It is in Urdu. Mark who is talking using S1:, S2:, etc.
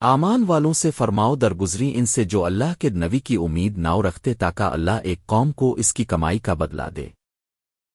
S1: آمان والوں سے فرماؤ درگزری ان سے جو اللہ کے نبی کی امید ناؤ رکھتے تاکہ اللہ ایک قوم کو اس کی کمائی کا بدلا دے۔